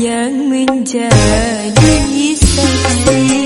yang menjadi sayang